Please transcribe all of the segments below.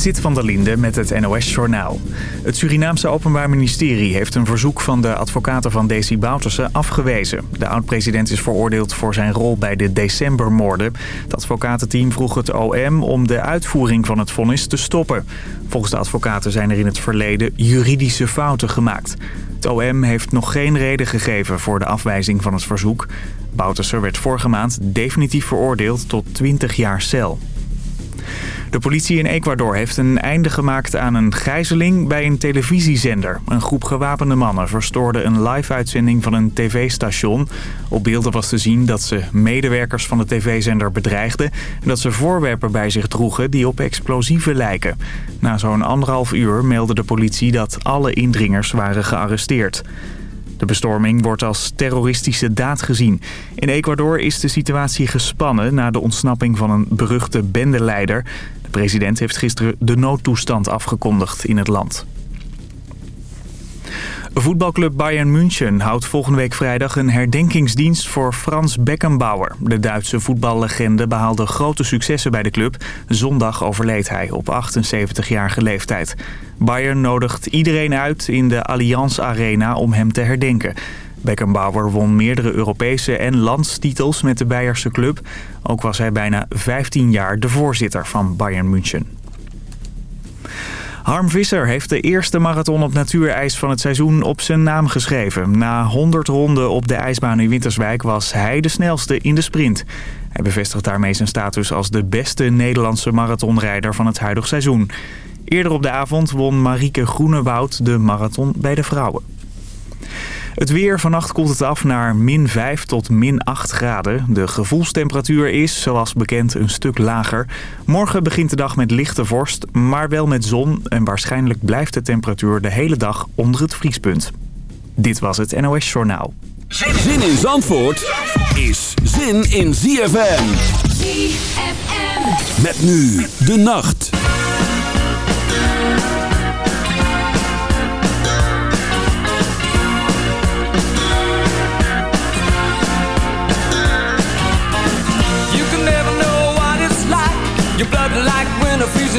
Zit van der Linde met het NOS-journaal. Het Surinaamse Openbaar Ministerie heeft een verzoek van de advocaten van Desi Bouterse afgewezen. De oud-president is veroordeeld voor zijn rol bij de decembermoorden. Het advocatenteam vroeg het OM om de uitvoering van het vonnis te stoppen. Volgens de advocaten zijn er in het verleden juridische fouten gemaakt. Het OM heeft nog geen reden gegeven voor de afwijzing van het verzoek. Bouterse werd vorige maand definitief veroordeeld tot 20 jaar cel. De politie in Ecuador heeft een einde gemaakt aan een gijzeling bij een televisiezender. Een groep gewapende mannen verstoorde een live-uitzending van een tv-station. Op beelden was te zien dat ze medewerkers van de tv-zender bedreigden... en dat ze voorwerpen bij zich droegen die op explosieven lijken. Na zo'n anderhalf uur meldde de politie dat alle indringers waren gearresteerd. De bestorming wordt als terroristische daad gezien. In Ecuador is de situatie gespannen na de ontsnapping van een beruchte bendeleider. De president heeft gisteren de noodtoestand afgekondigd in het land. Voetbalclub Bayern München houdt volgende week vrijdag een herdenkingsdienst voor Frans Beckenbauer. De Duitse voetballegende behaalde grote successen bij de club. Zondag overleed hij op 78-jarige leeftijd. Bayern nodigt iedereen uit in de Allianz Arena om hem te herdenken. Beckenbauer won meerdere Europese en landstitels met de Beierse club. Ook was hij bijna 15 jaar de voorzitter van Bayern München. Harm Visser heeft de eerste marathon op natuurijs van het seizoen op zijn naam geschreven. Na 100 ronden op de ijsbaan in Winterswijk was hij de snelste in de sprint. Hij bevestigt daarmee zijn status als de beste Nederlandse marathonrijder van het huidige seizoen. Eerder op de avond won Marieke Groenewoud de marathon bij de vrouwen. Het weer, vannacht koelt het af naar min 5 tot min 8 graden. De gevoelstemperatuur is, zoals bekend, een stuk lager. Morgen begint de dag met lichte vorst, maar wel met zon. En waarschijnlijk blijft de temperatuur de hele dag onder het vriespunt. Dit was het NOS Journaal. Zin in Zandvoort is zin in ZFM. ZFM. Met nu de nacht.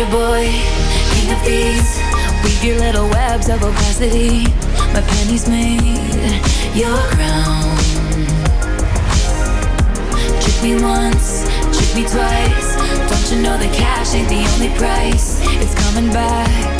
Country boy, king of thieves Weave your little webs of opacity. My pennies made your crown. Trick me once, trick me twice. Don't you know that cash ain't the only price? It's coming back.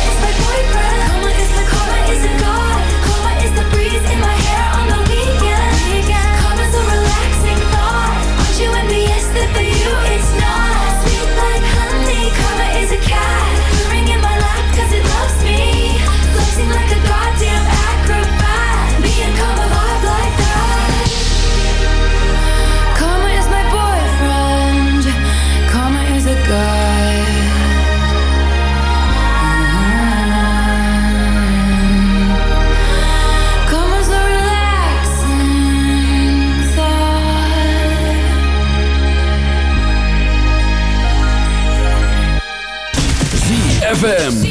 ZFM.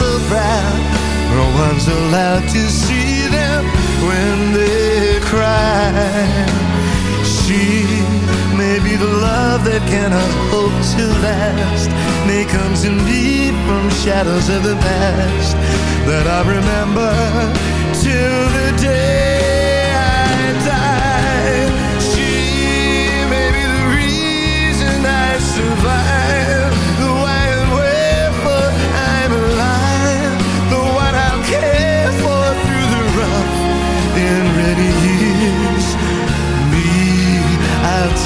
So proud. No one's allowed to see them when they cry. She may be the love that cannot hope to last. May comes indeed from shadows of the past that I remember till the day